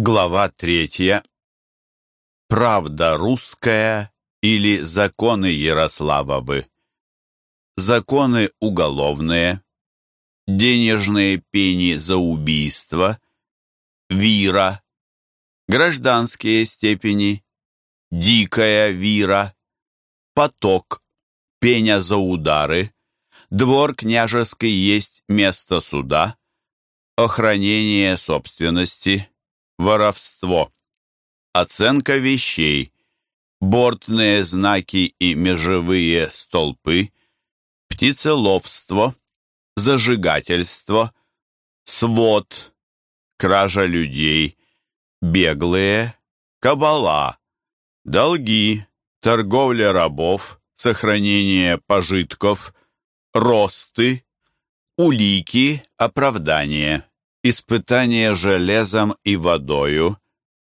Глава третья. Правда русская или законы Ярославовы. Законы уголовные. Денежные пени за убийство. Вира. Гражданские степени. Дикая вира. Поток. Пеня за удары. Двор княжеский есть место суда. Охранение собственности воровство, оценка вещей, бортные знаки и межевые столпы, птицеловство, зажигательство, свод, кража людей, беглые, кабала, долги, торговля рабов, сохранение пожитков, росты, улики, оправдание испытание железом и водою,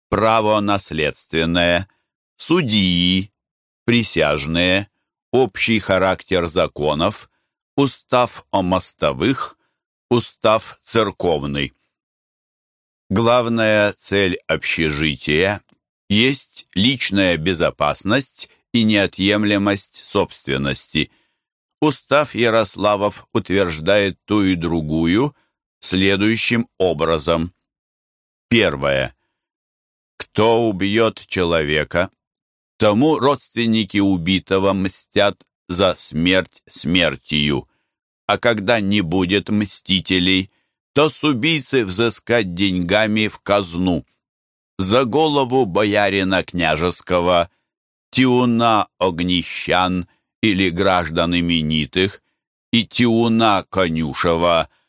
право наследственное, судьи, присяжные, общий характер законов, устав о мостовых, устав церковный. Главная цель общежития есть личная безопасность и неотъемлемость собственности. Устав Ярославов утверждает ту и другую – следующим образом. Первое. Кто убьет человека, тому родственники убитого мстят за смерть смертью, а когда не будет мстителей, то с убийцы взыскать деньгами в казну. За голову боярина княжеского, тиуна огнищан или граждан именитых и тиуна конюшева –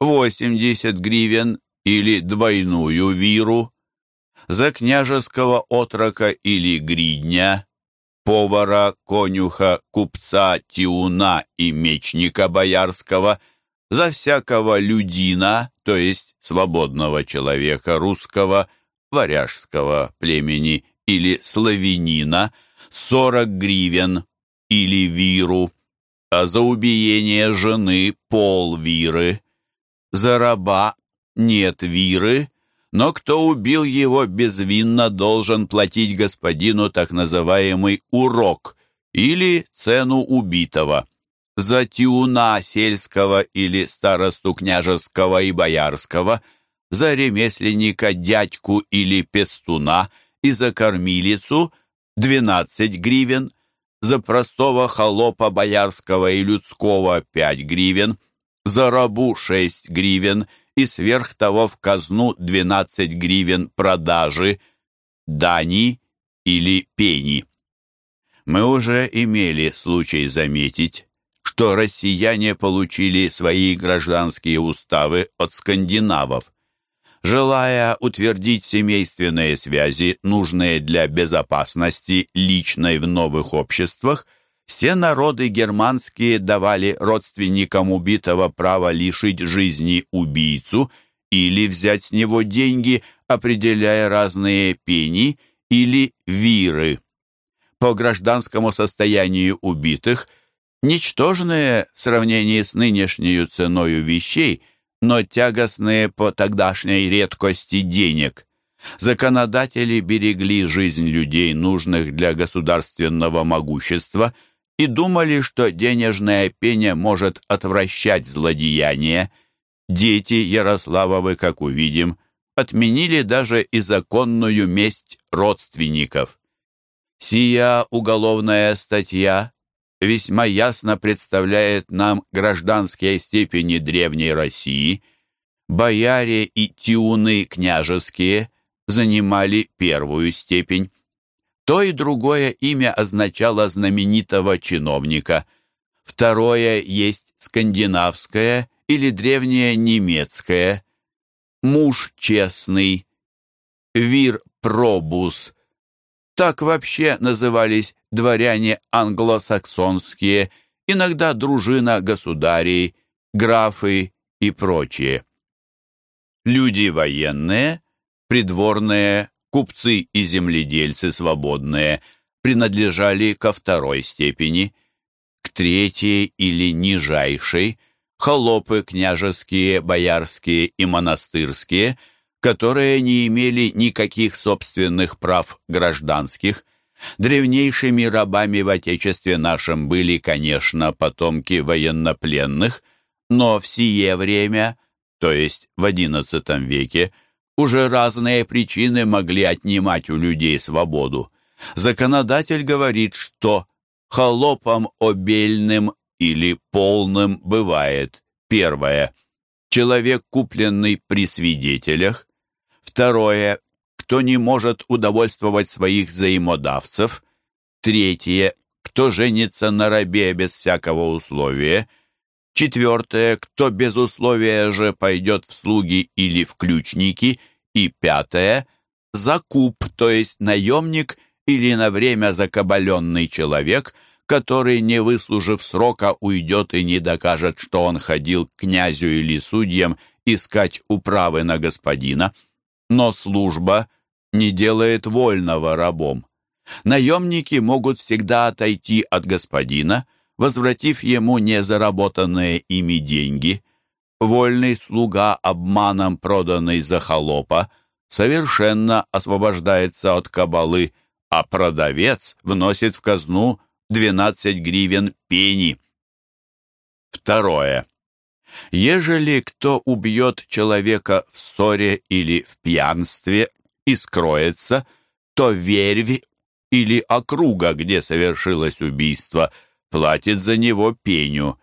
80 гривен или двойную виру, за княжеского отрока или гридня, повара, конюха, купца, тиуна и мечника боярского, за всякого людина, то есть свободного человека русского, варяжского племени или славянина, 40 гривен или виру, а за убиение жены пол виры, за раба нет виры, но кто убил его безвинно, должен платить господину так называемый урок или цену убитого. За тиуна сельского или старосту княжеского и боярского, за ремесленника, дядьку или пестуна и за кормилицу 12 гривен, за простого холопа боярского и людского 5 гривен – за рабу 6 гривен и сверх того в казну 12 гривен продажи, дани или пени. Мы уже имели случай заметить, что россияне получили свои гражданские уставы от скандинавов. Желая утвердить семейственные связи, нужные для безопасности личной в новых обществах, все народы германские давали родственникам убитого право лишить жизни убийцу или взять с него деньги, определяя разные пени или виры. По гражданскому состоянию убитых ничтожные в сравнении с нынешней ценою вещей, но тягостные по тогдашней редкости денег. Законодатели берегли жизнь людей, нужных для государственного могущества – и думали, что денежная пеня может отвращать злодеяние. Дети Ярославовы, как увидим, отменили даже и законную месть родственников. Сия уголовная статья весьма ясно представляет нам гражданские степени Древней России. Бояре и тиуны княжеские занимали первую степень. То и другое имя означало знаменитого чиновника. Второе есть скандинавское или древнее немецкое. Муж честный, вир пробус. Так вообще назывались дворяне англосаксонские, иногда дружина государей, графы и прочие. Люди военные, придворные, купцы и земледельцы свободные принадлежали ко второй степени, к третьей или нижайшей холопы княжеские, боярские и монастырские, которые не имели никаких собственных прав гражданских. Древнейшими рабами в Отечестве нашем были, конечно, потомки военнопленных, но в сие время, то есть в XI веке, уже разные причины могли отнимать у людей свободу. Законодатель говорит, что холопом обельным или полным бывает. Первое – человек, купленный при свидетелях, второе – кто не может удовольствовать своих взаимодавцев, третье – кто женится на рабе без всякого условия, четвертое – кто без условия же пойдет в слуги или в ключники, и пятое – закуп, то есть наемник – или на время закабаленный человек, который, не выслужив срока, уйдет и не докажет, что он ходил к князю или судьям искать управы на господина. Но служба не делает вольного рабом. Наемники могут всегда отойти от господина, возвратив ему незаработанные ими деньги. Вольный слуга, обманом проданный за холопа, совершенно освобождается от кабалы – а продавец вносит в казну 12 гривен пени. Второе. Ежели кто убьет человека в ссоре или в пьянстве и скроется, то верви или округа, где совершилось убийство, платит за него пеню,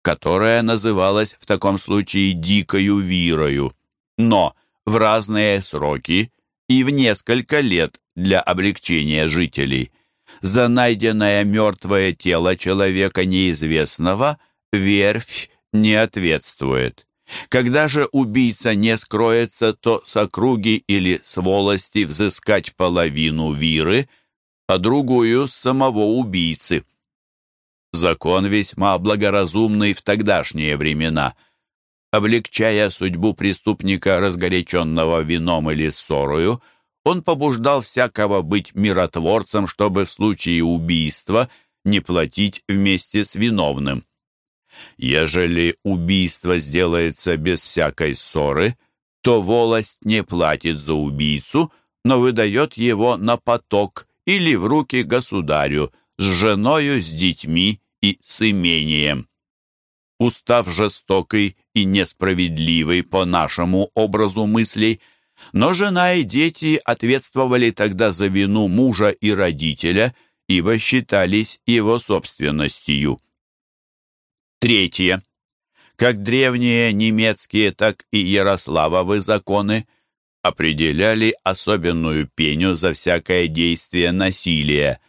которая называлась в таком случае дикою вирою. Но в разные сроки и в несколько лет для облегчения жителей. За найденное мертвое тело человека неизвестного верфь не ответствует. Когда же убийца не скроется, то с округи или с волости взыскать половину виры, а другую самого убийцы. Закон весьма благоразумный в тогдашние времена. Облегчая судьбу преступника, разгоряченного вином или ссорою, он побуждал всякого быть миротворцем, чтобы в случае убийства не платить вместе с виновным. Ежели убийство сделается без всякой ссоры, то волость не платит за убийцу, но выдает его на поток или в руки государю с женою, с детьми и с имением. Устав жестокий и несправедливый по нашему образу мыслей – но жена и дети ответствовали тогда за вину мужа и родителя, ибо считались его собственностью. Третье. Как древние немецкие, так и Ярославовы законы определяли особенную пеню за всякое действие насилия,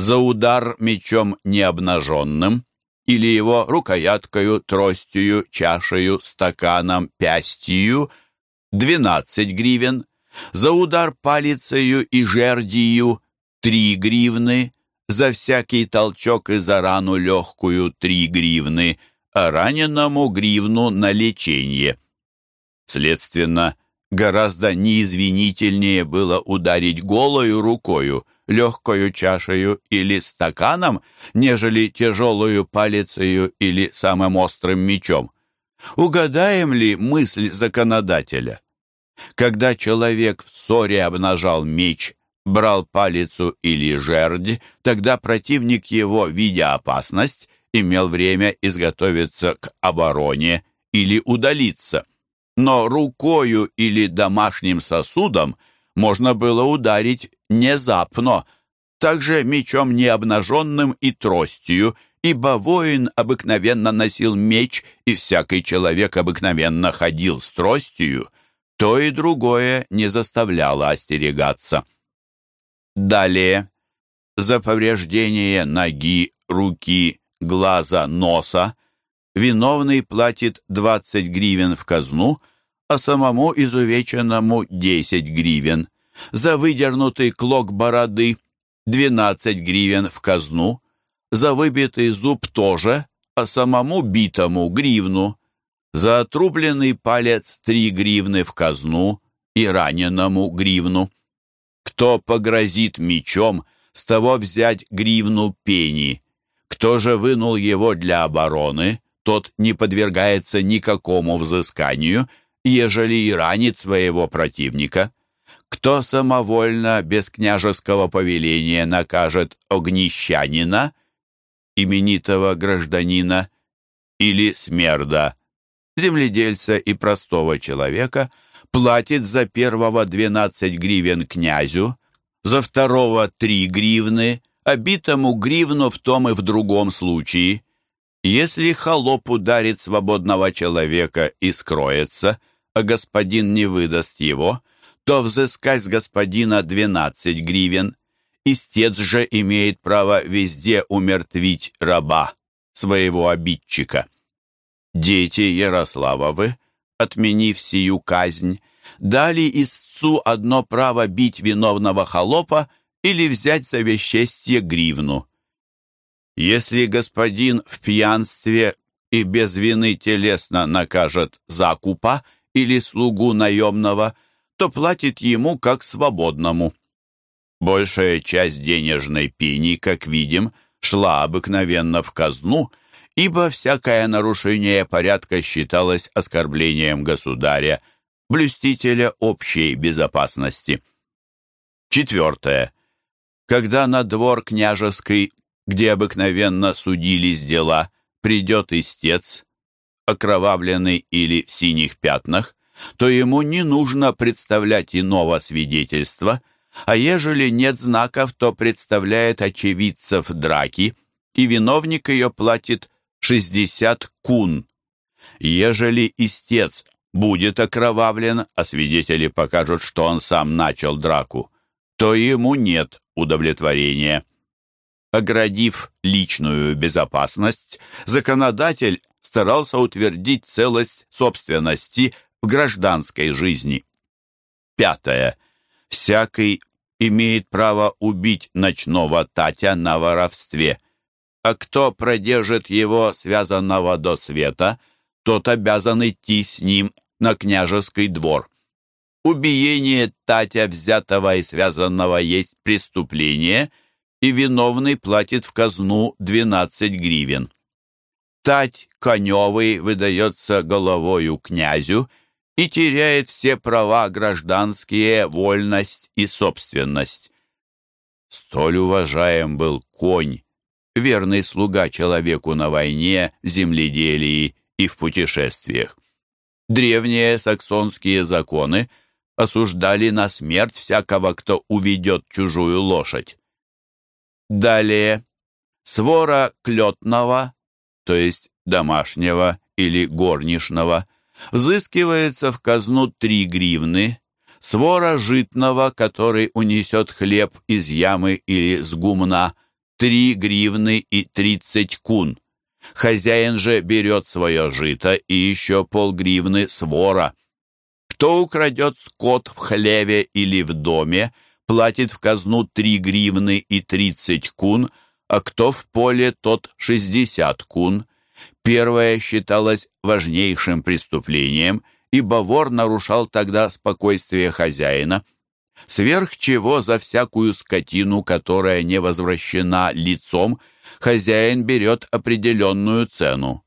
за удар мечом необнаженным или его рукояткою, тростью, чашею, стаканом, пястью – 12 гривен, за удар палицею и жердию 3 гривны, за всякий толчок и за рану легкую 3 гривны, а раненому гривну на лечение. Следственно, гораздо неизвинительнее было ударить голою рукою, легкою чашею или стаканом, нежели тяжелую палицею или самым острым мечом. Угадаем ли мысль законодателя? Когда человек в ссоре обнажал меч, брал палицу или жердь, тогда противник его, видя опасность, имел время изготовиться к обороне или удалиться. Но рукою или домашним сосудом можно было ударить незапно, также мечом необнаженным и тростью, ибо воин обыкновенно носил меч, и всякий человек обыкновенно ходил с тростью, то и другое не заставляло остерегаться. Далее, за повреждение ноги, руки, глаза, носа, виновный платит 20 гривен в казну, а самому изувеченному 10 гривен. За выдернутый клок бороды 12 гривен в казну, за выбитый зуб тоже, а самому битому гривну, за отрубленный палец три гривны в казну и раненому гривну. Кто погрозит мечом, с того взять гривну пени. Кто же вынул его для обороны, тот не подвергается никакому взысканию, ежели и ранит своего противника. Кто самовольно, без княжеского повеления, накажет огнищанина, именитого гражданина, или смерда, земледельца и простого человека, платит за первого 12 гривен князю, за второго 3 гривны, обитому гривну в том и в другом случае. Если холоп ударит свободного человека и скроется, а господин не выдаст его, то взыскать с господина 12 гривен. Истец же имеет право везде умертвить раба, своего обидчика. Дети Ярославовы, отменив сию казнь, дали истцу одно право бить виновного холопа или взять за вещестье гривну. Если господин в пьянстве и без вины телесно накажет закупа или слугу наемного, то платит ему как свободному. Большая часть денежной пени, как видим, шла обыкновенно в казну, ибо всякое нарушение порядка считалось оскорблением государя, блюстителя общей безопасности. Четвертое. Когда на двор княжеский где обыкновенно судились дела, придет истец, окровавленный или в синих пятнах, то ему не нужно представлять иного свидетельства, а ежели нет знаков, то представляет очевидцев драки, и виновник ее платит 60 кун. Ежели истец будет окровавлен, а свидетели покажут, что он сам начал драку, то ему нет удовлетворения. Оградив личную безопасность, законодатель старался утвердить целость собственности в гражданской жизни. Пятое. Всякий имеет право убить ночного Татя на воровстве, а кто продержит его связанного до света, тот обязан идти с ним на княжеский двор. Убиение Татя, взятого и связанного, есть преступление – и виновный платит в казну 12 гривен. Тать коневый выдается головою князю и теряет все права гражданские, вольность и собственность. Столь уважаем был конь, верный слуга человеку на войне, земледелии и в путешествиях. Древние саксонские законы осуждали на смерть всякого, кто уведет чужую лошадь. Далее. Свора клетного, то есть домашнего или горничного, взыскивается в казну 3 гривны, свора житного, который унесет хлеб из ямы или с гумна, 3 гривны и 30 кун. Хозяин же берет свое жито и еще полгривны свора. Кто украдет скот в хлеве или в доме, платит в казну 3 гривны и 30 кун, а кто в поле, тот 60 кун. Первое считалось важнейшим преступлением, ибо вор нарушал тогда спокойствие хозяина, сверх чего за всякую скотину, которая не возвращена лицом, хозяин берет определенную цену.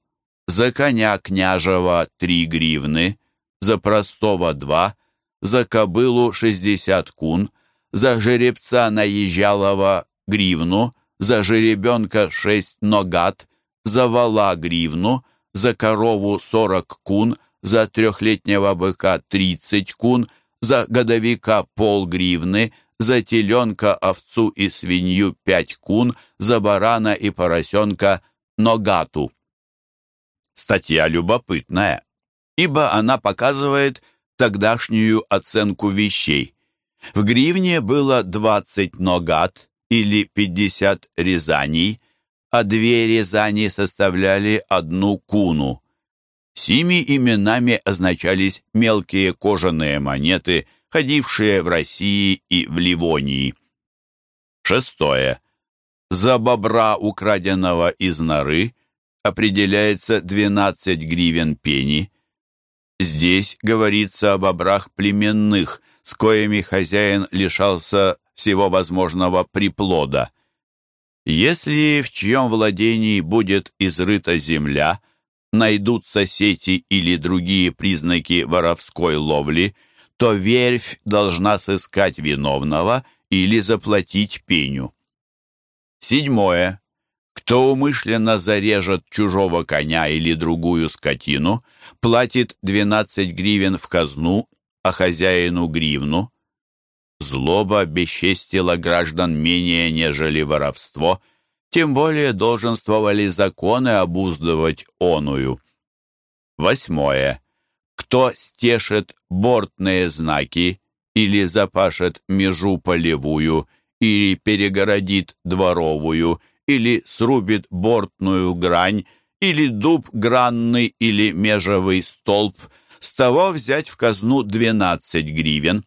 За коня княжего 3 гривны, за простого 2, за кобылу 60 кун – за жеребца наезжалого гривну, за жеребенка шесть ногат, за вала гривну, за корову сорок кун, за трехлетнего быка тридцать кун, за годовика полгривны, за теленка, овцу и свинью пять кун, за барана и поросенка ногату. Статья любопытная, ибо она показывает тогдашнюю оценку вещей. В гривне было 20 ногат или 50 резаний, а две резани составляли одну куну. Сими именами означались мелкие кожаные монеты, ходившие в России и в Ливонии. Шестое. За бобра, украденного из норы, определяется 12 гривен пени. Здесь говорится о бобрах племенных, с коими хозяин лишался всего возможного приплода. Если в чьем владении будет изрыта земля, найдутся сети или другие признаки воровской ловли, то верфь должна сыскать виновного или заплатить пеню. Седьмое. Кто умышленно зарежет чужого коня или другую скотину, платит 12 гривен в казну, а хозяину гривну. Злоба бесчестила граждан менее, нежели воровство, тем более долженствовали законы обуздывать оную. Восьмое. Кто стешет бортные знаки или запашет межу полевую, или перегородит дворовую, или срубит бортную грань, или дуб гранный, или межевый столб, с того взять в казну двенадцать гривен.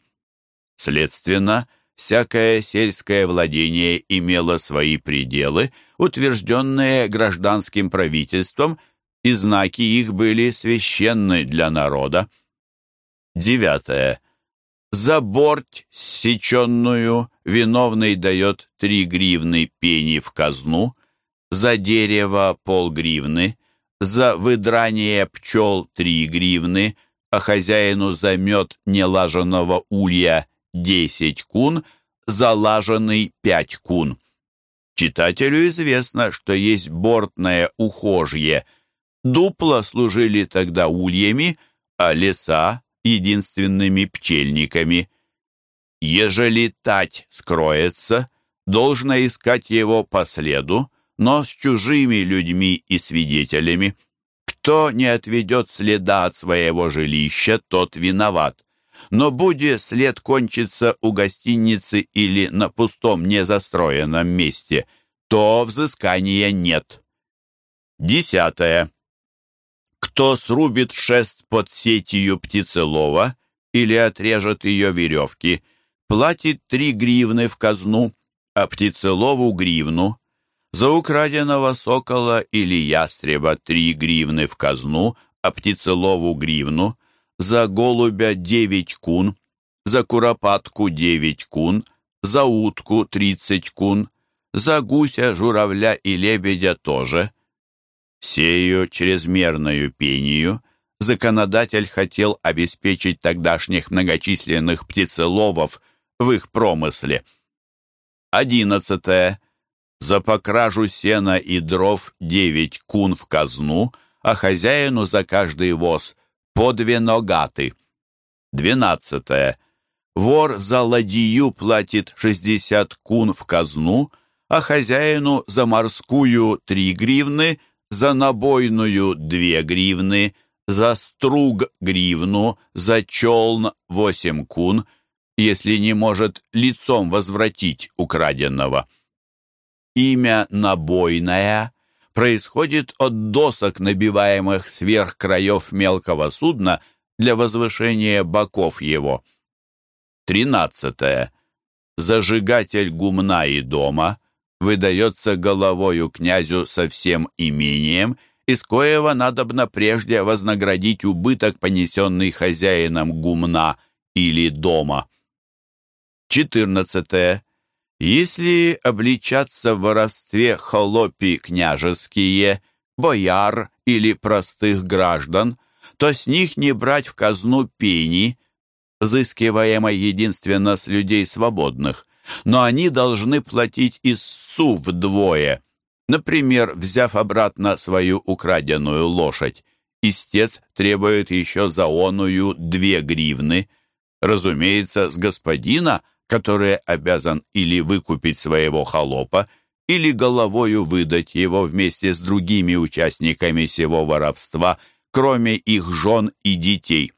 Следственно, всякое сельское владение имело свои пределы, утвержденные гражданским правительством, и знаки их были священны для народа. Девятое. За борть сеченную виновный дает три гривны пени в казну, за дерево полгривны, за выдрание пчел три гривны, а хозяину за мед нелаженного улья десять кун, за лаженный пять кун. Читателю известно, что есть бортное ухожье. Дупла служили тогда ульями, а леса единственными пчельниками. Ежели тать скроется, должно искать его по следу, но с чужими людьми и свидетелями. Кто не отведет следа от своего жилища, тот виноват. Но будь след кончится у гостиницы или на пустом незастроенном месте, то взыскания нет. Десятое. Кто срубит шест под сетью птицелова или отрежет ее веревки, платит три гривны в казну, а птицелову гривну. За украденного сокола или ястреба три гривны в казну, а птицелову гривну. За голубя девять кун, за куропатку девять кун, за утку тридцать кун, за гуся, журавля и лебедя тоже – Сею чрезмерную пению законодатель хотел обеспечить тогдашних многочисленных птицеловов в их промысле. Одиннадцатое. За покражу сена и дров девять кун в казну, а хозяину за каждый воз по две ногаты. Двенадцатое. Вор за ладью платит шестьдесят кун в казну, а хозяину за морскую три гривны, за набойную две гривны, за струг гривну, за челн восемь кун, если не может лицом возвратить украденного. Имя «набойная» происходит от досок, набиваемых сверх краев мелкого судна для возвышения боков его. Тринадцатое. Зажигатель гумна и дома – выдается головою князю со всем имением, из коего надобно прежде вознаградить убыток, понесенный хозяином гумна или дома. 14. Если обличаться в воровстве холопи княжеские, бояр или простых граждан, то с них не брать в казну пени, взыскиваемой единственно с людей свободных, но они должны платить ИСУ вдвое. Например, взяв обратно свою украденную лошадь, истец требует еще за оную две гривны. Разумеется, с господина, который обязан или выкупить своего холопа, или головою выдать его вместе с другими участниками сего воровства, кроме их жен и детей.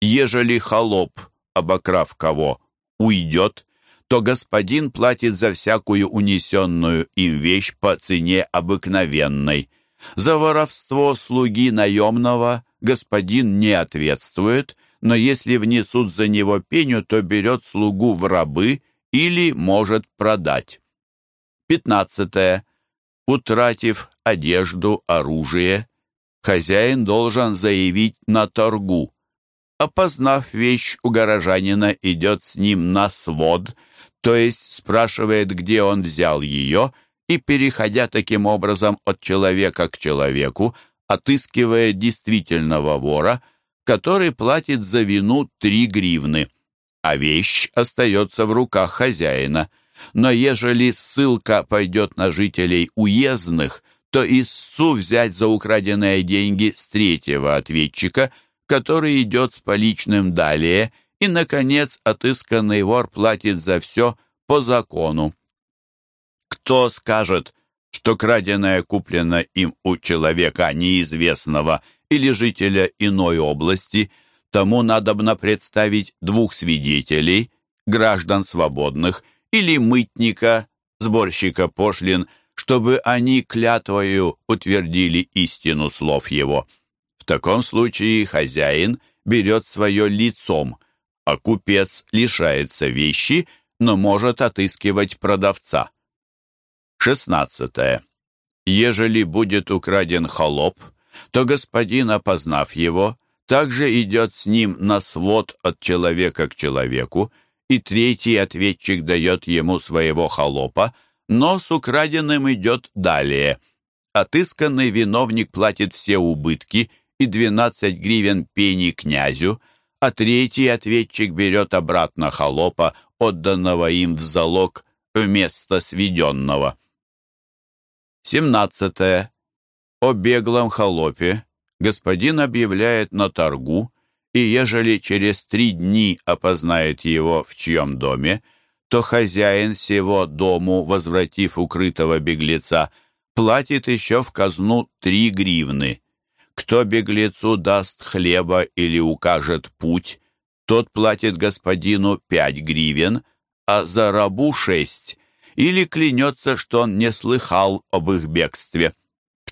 Ежели холоп, обокрав кого, уйдет, то господин платит за всякую унесенную им вещь по цене обыкновенной. За воровство слуги наемного господин не ответствует, но если внесут за него пеню, то берет слугу в рабы или может продать. 15. Утратив одежду, оружие, хозяин должен заявить на торгу. Опознав вещь у горожанина, идет с ним на свод – то есть спрашивает, где он взял ее, и, переходя таким образом от человека к человеку, отыскивает действительного вора, который платит за вину три гривны, а вещь остается в руках хозяина. Но ежели ссылка пойдет на жителей уездных, то истцу взять за украденные деньги с третьего ответчика, который идет с поличным далее, и, наконец, отысканный вор платит за все по закону. Кто скажет, что краденое куплено им у человека неизвестного или жителя иной области, тому надобно представить двух свидетелей, граждан свободных или мытника, сборщика пошлин, чтобы они клятвою утвердили истину слов его. В таком случае хозяин берет свое лицом, а купец лишается вещи, но может отыскивать продавца. 16. Ежели будет украден холоп, то господин, опознав его, также идет с ним на свод от человека к человеку, и третий ответчик дает ему своего холопа, но с украденным идет далее. Отысканный виновник платит все убытки и 12 гривен пени князю, а третий ответчик берет обратно холопа, отданного им в залог вместо сведенного. 17. О беглом холопе господин объявляет на торгу, и ежели через три дни опознает его в чьем доме, то хозяин всего дому, возвратив укрытого беглеца, платит еще в казну три гривны. Кто беглецу даст хлеба или укажет путь, тот платит господину пять гривен, а за рабу шесть, или клянется, что он не слыхал об их бегстве.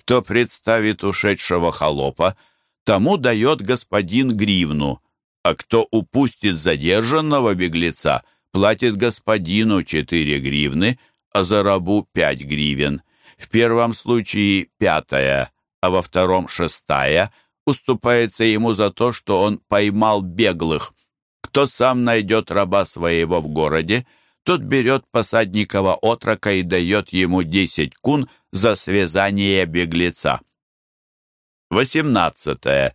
Кто представит ушедшего холопа, тому дает господин гривну, а кто упустит задержанного беглеца, платит господину четыре гривны, а за рабу пять гривен. В первом случае пятая, а во втором шестая уступается ему за то, что он поймал беглых. Кто сам найдет раба своего в городе, тот берет посадникова отрока и дает ему десять кун за связание беглеца. 18.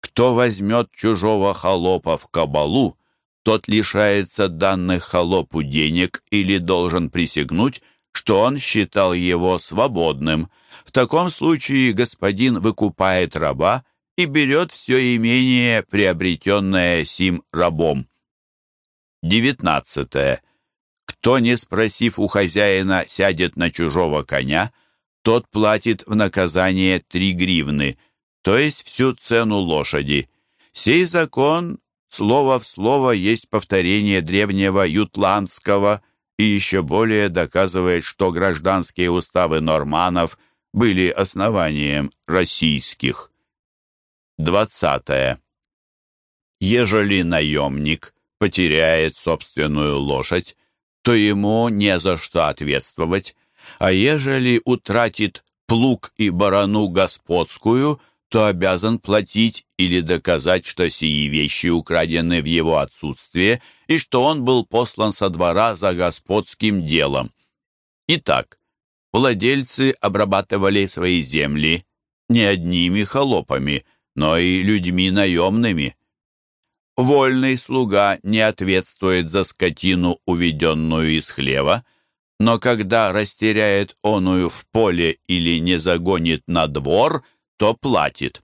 Кто возьмет чужого холопа в кабалу, тот лишается данных холопу денег или должен присягнуть, что он считал его свободным. В таком случае господин выкупает раба и берет все имение, приобретенное сим рабом. 19. Кто, не спросив у хозяина, сядет на чужого коня, тот платит в наказание три гривны, то есть всю цену лошади. Сей закон слово в слово есть повторение древнего ютландского и еще более доказывает, что гражданские уставы норманов были основанием российских. 20. Ежели наемник потеряет собственную лошадь, то ему не за что ответствовать, а ежели утратит плуг и барану господскую, то обязан платить или доказать, что сии вещи украдены в его отсутствие и что он был послан со двора за господским делом. Итак, владельцы обрабатывали свои земли не одними холопами, но и людьми наемными. Вольный слуга не ответствует за скотину, уведенную из хлева, но когда растеряет оную в поле или не загонит на двор, то платит.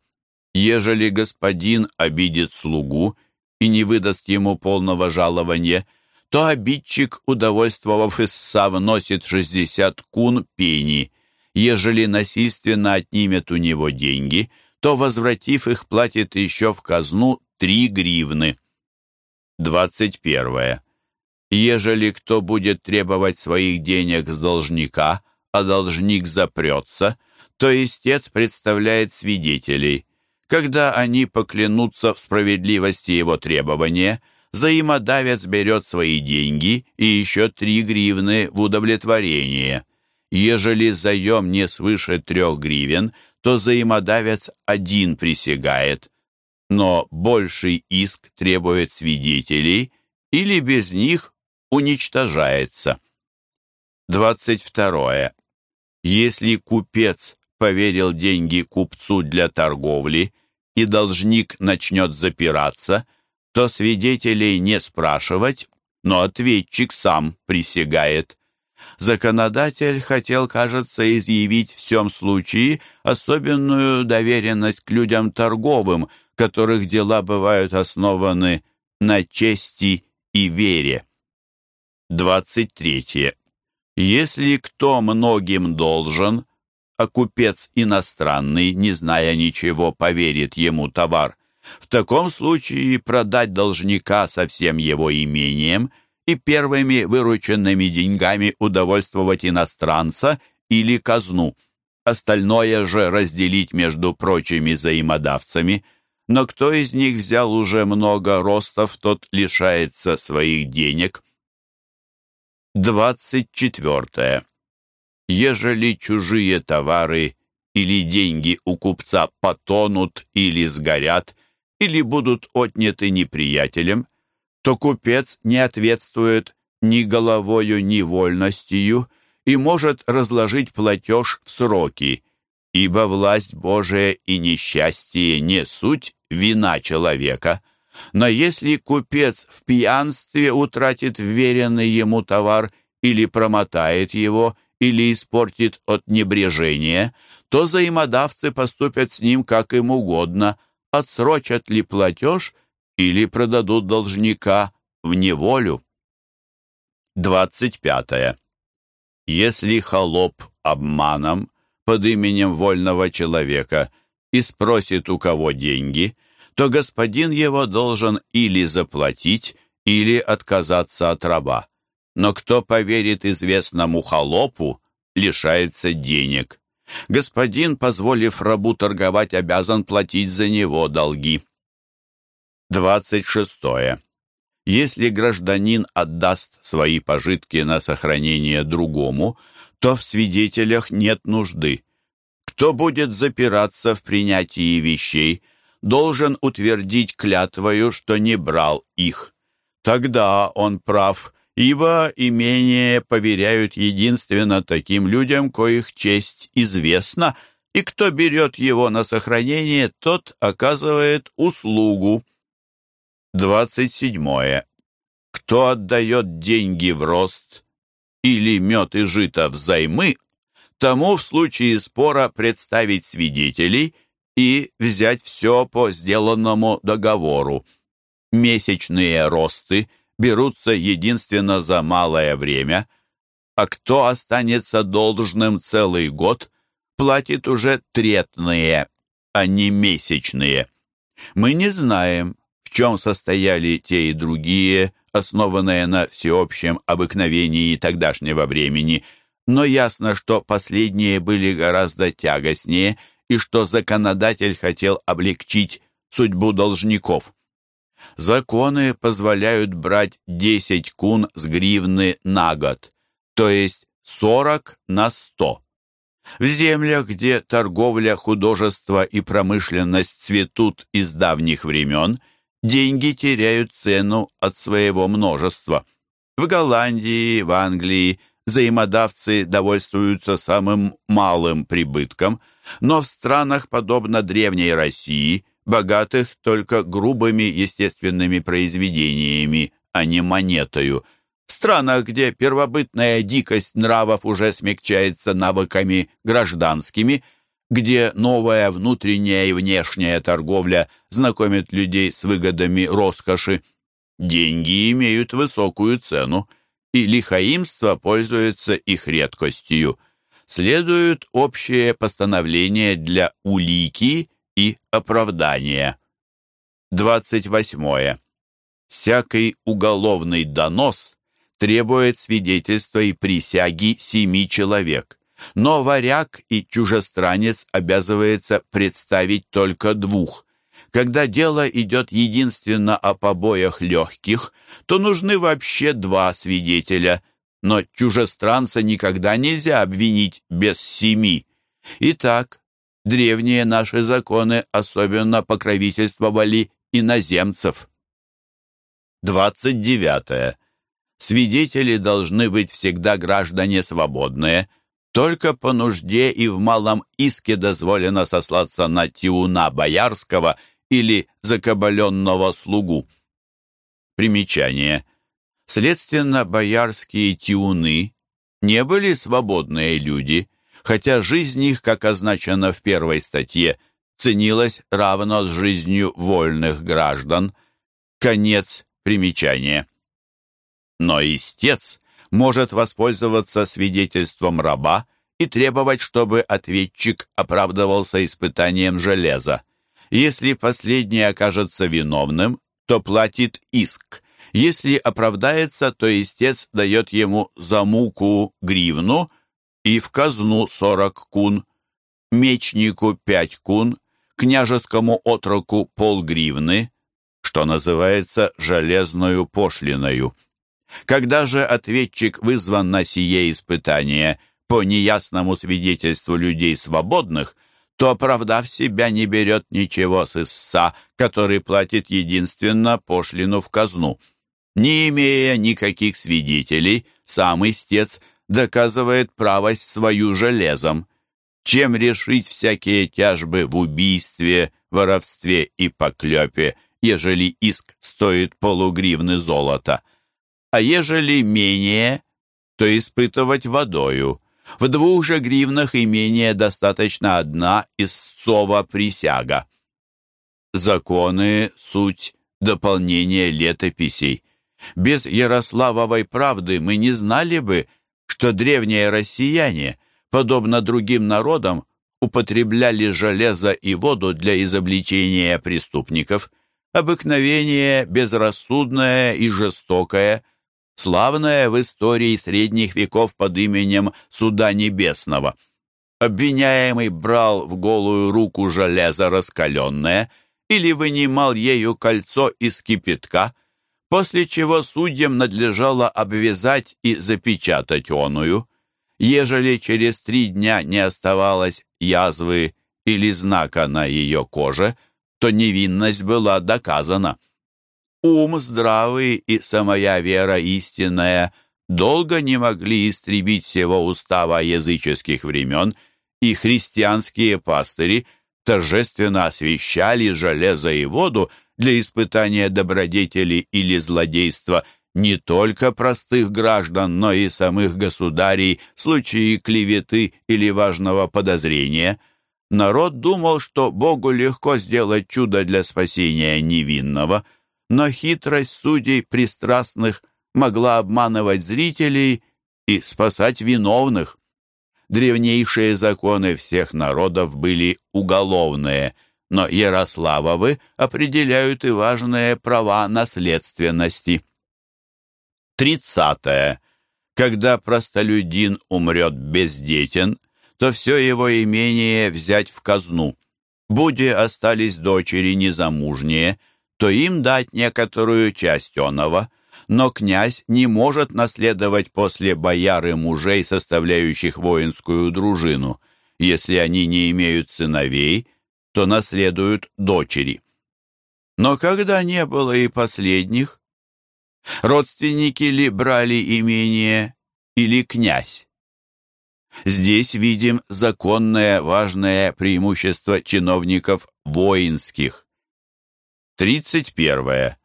Ежели господин обидит слугу и не выдаст ему полного жалования, то обидчик, удовольствовав истца, вносит шестьдесят кун пени. Ежели насильственно отнимет у него деньги, то, возвратив их, платит еще в казну три гривны. 21. Ежели кто будет требовать своих денег с должника, а должник запрется, то истец представляет свидетелей. Когда они поклянутся в справедливости его требования, взаимодавец берет свои деньги и еще три гривны в удовлетворение. Ежели заем не свыше трех гривен, то взаимодавец один присягает но больший иск требует свидетелей или без них уничтожается. 22. Если купец, поверил деньги купцу для торговли, и должник начнет запираться, то свидетелей не спрашивать, но ответчик сам присягает. Законодатель хотел, кажется, изъявить в всем случае особенную доверенность к людям торговым, которых дела бывают основаны на чести и вере. 23. Если кто многим должен, а купец иностранный, не зная ничего, поверит ему товар, в таком случае продать должника со всем его имением и первыми вырученными деньгами удовольствовать иностранца или казну. Остальное же разделить между прочими взаимодавцами. Но кто из них взял уже много ростов, тот лишается своих денег. 24. Ежели чужие товары или деньги у купца потонут или сгорят, или будут отняты неприятелем, то купец не ответствует ни головою, ни вольностью и может разложить платеж в сроки, ибо власть Божия и несчастье не суть вина человека. Но если купец в пьянстве утратит вверенный ему товар или промотает его, или испортит от небрежения, то взаимодавцы поступят с ним как им угодно, отсрочат ли платеж или продадут должника в неволю. 25. Если холоп обманом под именем вольного человека и спросит у кого деньги, то господин его должен или заплатить, или отказаться от раба. Но кто поверит известному холопу, лишается денег. Господин, позволив рабу торговать, обязан платить за него долги. 26. Если гражданин отдаст свои пожитки на сохранение другому, то в свидетелях нет нужды. Кто будет запираться в принятии вещей, должен утвердить клятвою, что не брал их. Тогда он прав, ибо имение поверяют единственно таким людям, коих честь известна, и кто берет его на сохранение, тот оказывает услугу. 27. Кто отдает деньги в рост или мед и жито взаймы, тому в случае спора представить свидетелей и взять все по сделанному договору. Месячные росты – берутся единственно за малое время, а кто останется должным целый год, платит уже третные, а не месячные. Мы не знаем, чем состояли те и другие, основанные на всеобщем обыкновении тогдашнего времени, но ясно, что последние были гораздо тягостнее и что законодатель хотел облегчить судьбу должников. Законы позволяют брать 10 кун с гривны на год, то есть 40 на 100. В землях, где торговля, художество и промышленность цветут из давних времен, деньги теряют цену от своего множества. В Голландии, в Англии взаимодавцы довольствуются самым малым прибытком, но в странах, подобно древней России, богатых только грубыми естественными произведениями, а не монетою. В странах, где первобытная дикость нравов уже смягчается навыками гражданскими, где новая внутренняя и внешняя торговля знакомит людей с выгодами роскоши, деньги имеют высокую цену, и лихаимство пользуется их редкостью. Следуют общие постановления для улики и оправдания. 28. Всякий уголовный донос требует свидетельства и присяги семи человек, но варяг и чужестранец обязывается представить только двух. Когда дело идет единственно о побоях легких, то нужны вообще два свидетеля, но чужестранца никогда нельзя обвинить без семи. Итак, древние наши законы особенно покровительствовали иноземцев. 29. Свидетели должны быть всегда граждане свободные, Только по нужде и в малом иске дозволено сослаться на тиуна боярского или закабаленного слугу. Примечание. Следственно, боярские тиуны не были свободные люди, хотя жизнь их, как означено в первой статье, ценилась равно с жизнью вольных граждан. Конец примечания. Но истец может воспользоваться свидетельством раба и требовать, чтобы ответчик оправдывался испытанием железа. Если последний окажется виновным, то платит иск. Если оправдается, то истец дает ему за муку гривну и в казну сорок кун, мечнику пять кун, княжескому отроку полгривны, что называется железною пошлиною. Когда же ответчик вызван на сие испытание по неясному свидетельству людей свободных, то, оправдав себя, не берет ничего с истца, который платит единственно пошлину в казну. Не имея никаких свидетелей, сам истец доказывает правость свою железом. Чем решить всякие тяжбы в убийстве, воровстве и поклепе, ежели иск стоит полугривны золота – а ежели менее, то испытывать водою. В двух же гривнах имения достаточно одна истцова присяга. Законы — суть дополнения летописей. Без Ярославовой правды мы не знали бы, что древние россияне, подобно другим народам, употребляли железо и воду для изобличения преступников. Обыкновение безрассудное и жестокое – славная в истории средних веков под именем Суда Небесного. Обвиняемый брал в голую руку железо раскаленное или вынимал ею кольцо из кипятка, после чего судьям надлежало обвязать и запечатать оную. Ежели через три дня не оставалось язвы или знака на ее коже, то невинность была доказана ум здравый и самая вера истинная долго не могли истребить всего устава языческих времен, и христианские пастыри торжественно освящали железо и воду для испытания добродетели или злодейства не только простых граждан, но и самых государей в случае клеветы или важного подозрения. Народ думал, что Богу легко сделать чудо для спасения невинного – но хитрость судей пристрастных могла обманывать зрителей и спасать виновных. Древнейшие законы всех народов были уголовные, но Ярославовы определяют и важные права наследственности. Тридцатое. Когда простолюдин умрет бездетен, то все его имение взять в казну. Буди остались дочери незамужние – то им дать некоторую часть оного, но князь не может наследовать после бояры мужей, составляющих воинскую дружину. Если они не имеют сыновей, то наследуют дочери. Но когда не было и последних, родственники ли брали имение или князь? Здесь видим законное важное преимущество чиновников воинских. 31.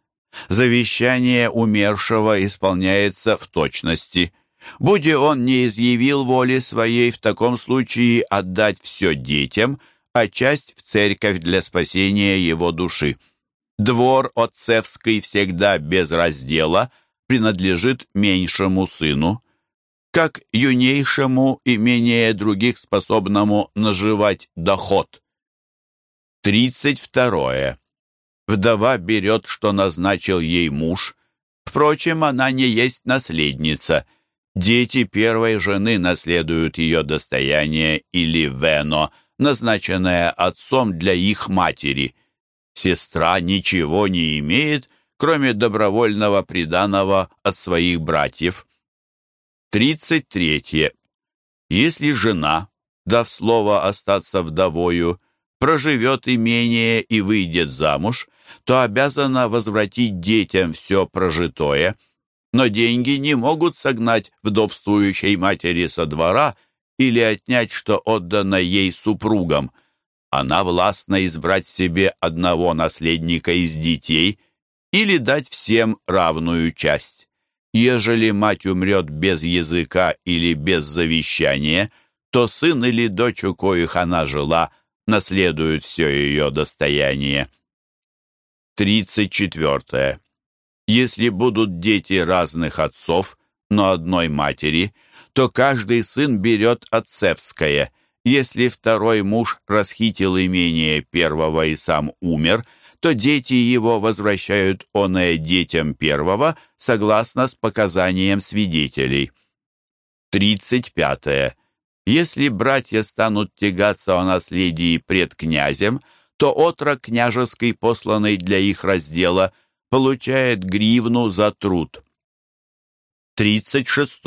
Завещание умершего исполняется в точности. Будь он не изъявил воли своей, в таком случае отдать все детям, а часть в церковь для спасения его души. Двор отцевский всегда без раздела принадлежит меньшему сыну, как юнейшему и менее других способному наживать доход. 32. Вдова берет, что назначил ей муж. Впрочем, она не есть наследница. Дети первой жены наследуют ее достояние или вено, назначенное отцом для их матери. Сестра ничего не имеет, кроме добровольного приданого от своих братьев. 33. Если жена, дав слово остаться вдовою, проживет имение и выйдет замуж, то обязана возвратить детям все прожитое, но деньги не могут согнать вдовствующей матери со двора или отнять, что отдано ей супругам. Она властна избрать себе одного наследника из детей или дать всем равную часть. Ежели мать умрет без языка или без завещания, то сын или дочь, у коих она жила, наследуют все ее достояние. 34. Если будут дети разных отцов, но одной матери, то каждый сын берет отцевское. Если второй муж расхитил имение первого и сам умер – то дети его возвращают оное детям первого, согласно с показанием свидетелей. 35. Если братья станут тягаться о наследии пред князем, то отрок княжеский, посланный для их раздела, получает гривну за труд. 36.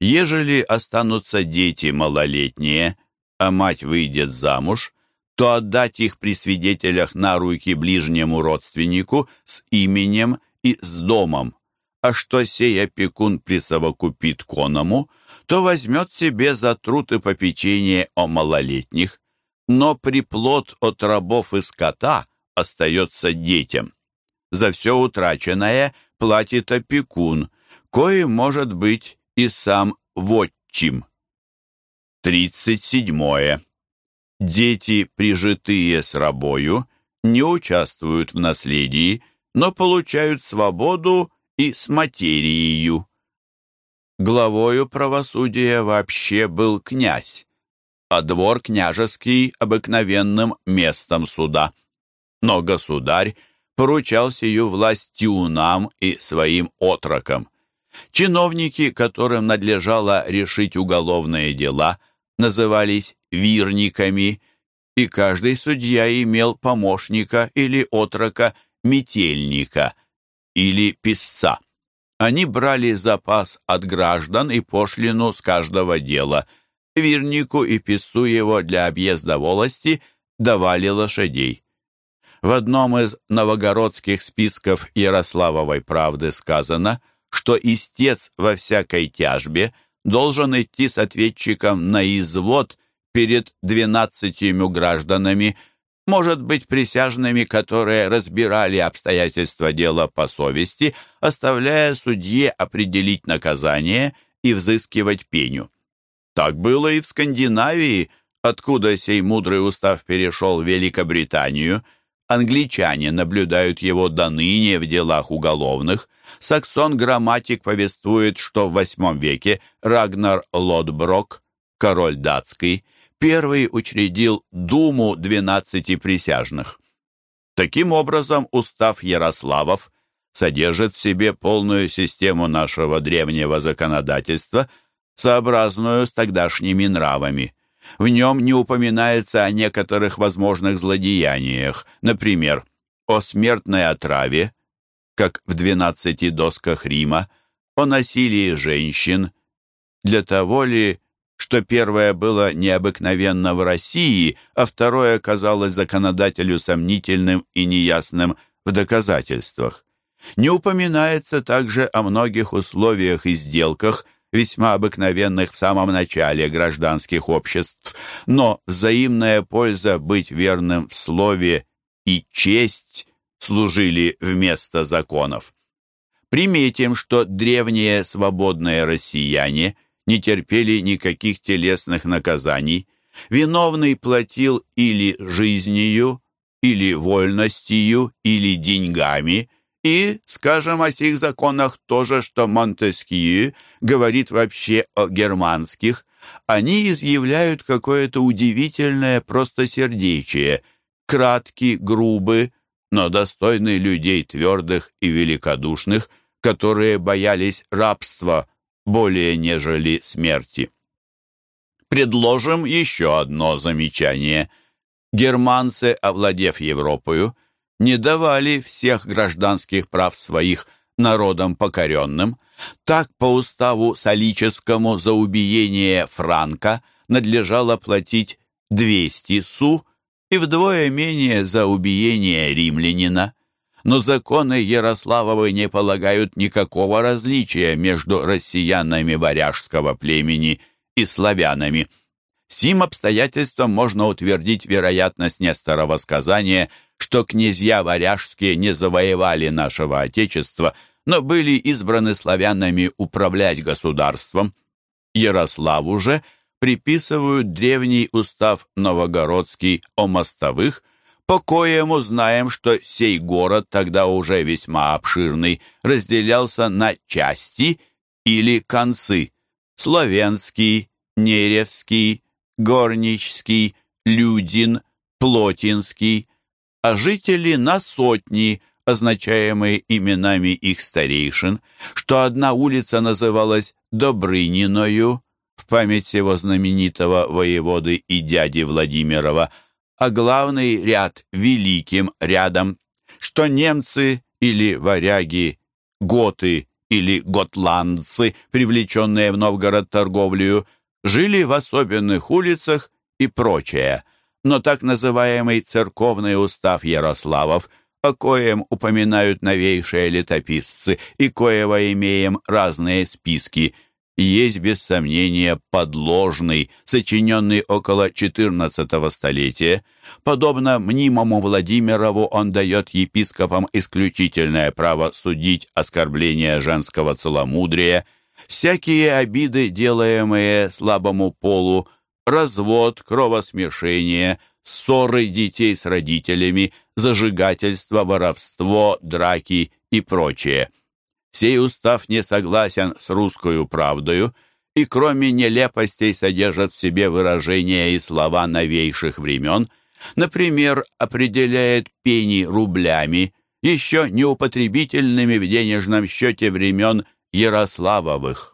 Ежели останутся дети малолетние, а мать выйдет замуж, то отдать их при свидетелях на руки ближнему родственнику с именем и с домом. А что сей опекун присовокупит коному, то возьмет себе за труд и попечение о малолетних, но приплод от рабов и скота остается детям. За все утраченное платит опекун, кое может быть и сам вотчим. Тридцать седьмое. Дети, прижитые с рабою, не участвуют в наследии, но получают свободу и с материей. Главою правосудия вообще был князь, а двор княжеский обыкновенным местом суда. Но государь поручал сию власть тюнам и своим отрокам. Чиновники, которым надлежало решить уголовные дела – назывались вирниками, и каждый судья имел помощника или отрока метельника или писца. Они брали запас от граждан и пошлину с каждого дела. Вирнику и писцу его для объезда волости давали лошадей. В одном из новогородских списков Ярославовой правды сказано, что истец во всякой тяжбе – должен идти с ответчиком на извод перед двенадцатью гражданами, может быть, присяжными, которые разбирали обстоятельства дела по совести, оставляя судье определить наказание и взыскивать пеню. Так было и в Скандинавии, откуда сей мудрый устав перешел в Великобританию – Англичане наблюдают его до ныне в делах уголовных. Саксон-грамматик повествует, что в VIII веке Рагнар Лотброк, король датский, первый учредил Думу двенадцати присяжных. Таким образом, устав Ярославов содержит в себе полную систему нашего древнего законодательства, сообразную с тогдашними нравами. В нем не упоминается о некоторых возможных злодеяниях, например, о смертной отраве, как в «Двенадцати досках Рима», о насилии женщин, для того ли, что первое было необыкновенно в России, а второе казалось законодателю сомнительным и неясным в доказательствах. Не упоминается также о многих условиях и сделках, весьма обыкновенных в самом начале гражданских обществ, но взаимная польза быть верным в слове и честь служили вместо законов. Приметим, что древние свободные россияне не терпели никаких телесных наказаний, виновный платил или жизнью, или вольностью, или деньгами – и скажем о сих законах то же, что Монтескью говорит вообще о германских. Они изъявляют какое-то удивительное простосердечие, кратки, грубы, но достойны людей твердых и великодушных, которые боялись рабства более нежели смерти. Предложим еще одно замечание. Германцы, овладев Европою, не давали всех гражданских прав своих народам покоренным. Так по уставу солическому за убиение Франка надлежало платить 200 су и вдвое менее за убиение римлянина. Но законы Ярославовы не полагают никакого различия между россиянами варяжского племени и славянами. Сим обстоятельством можно утвердить вероятность Несторова сказания, что князья варяжские не завоевали нашего Отечества, но были избраны славянами управлять государством. Ярославу же приписывают древний устав новогородский о мостовых, по коему знаем, что сей город, тогда уже весьма обширный, разделялся на части или концы – Словенский, Неревский, Горничский, Людин, Плотинский, а жители на сотни, означаемые именами их старейшин, что одна улица называлась Добрыниною, в память его знаменитого воеводы и дяди Владимирова, а главный ряд великим рядом, что немцы или варяги, готы или готландцы, привлеченные в Новгород торговлею, жили в особенных улицах и прочее. Но так называемый церковный устав Ярославов, о коем упоминают новейшие летописцы и коего имеем разные списки, есть без сомнения подложный, сочиненный около XIV столетия. Подобно мнимому Владимирову он дает епископам исключительное право судить оскорбления женского целомудрия, всякие обиды, делаемые слабому полу, развод, кровосмешение, ссоры детей с родителями, зажигательство, воровство, драки и прочее. Сей устав не согласен с русскою правдою и кроме нелепостей содержит в себе выражения и слова новейших времен, например, определяет пени рублями, еще неупотребительными в денежном счете времен Ярославовых.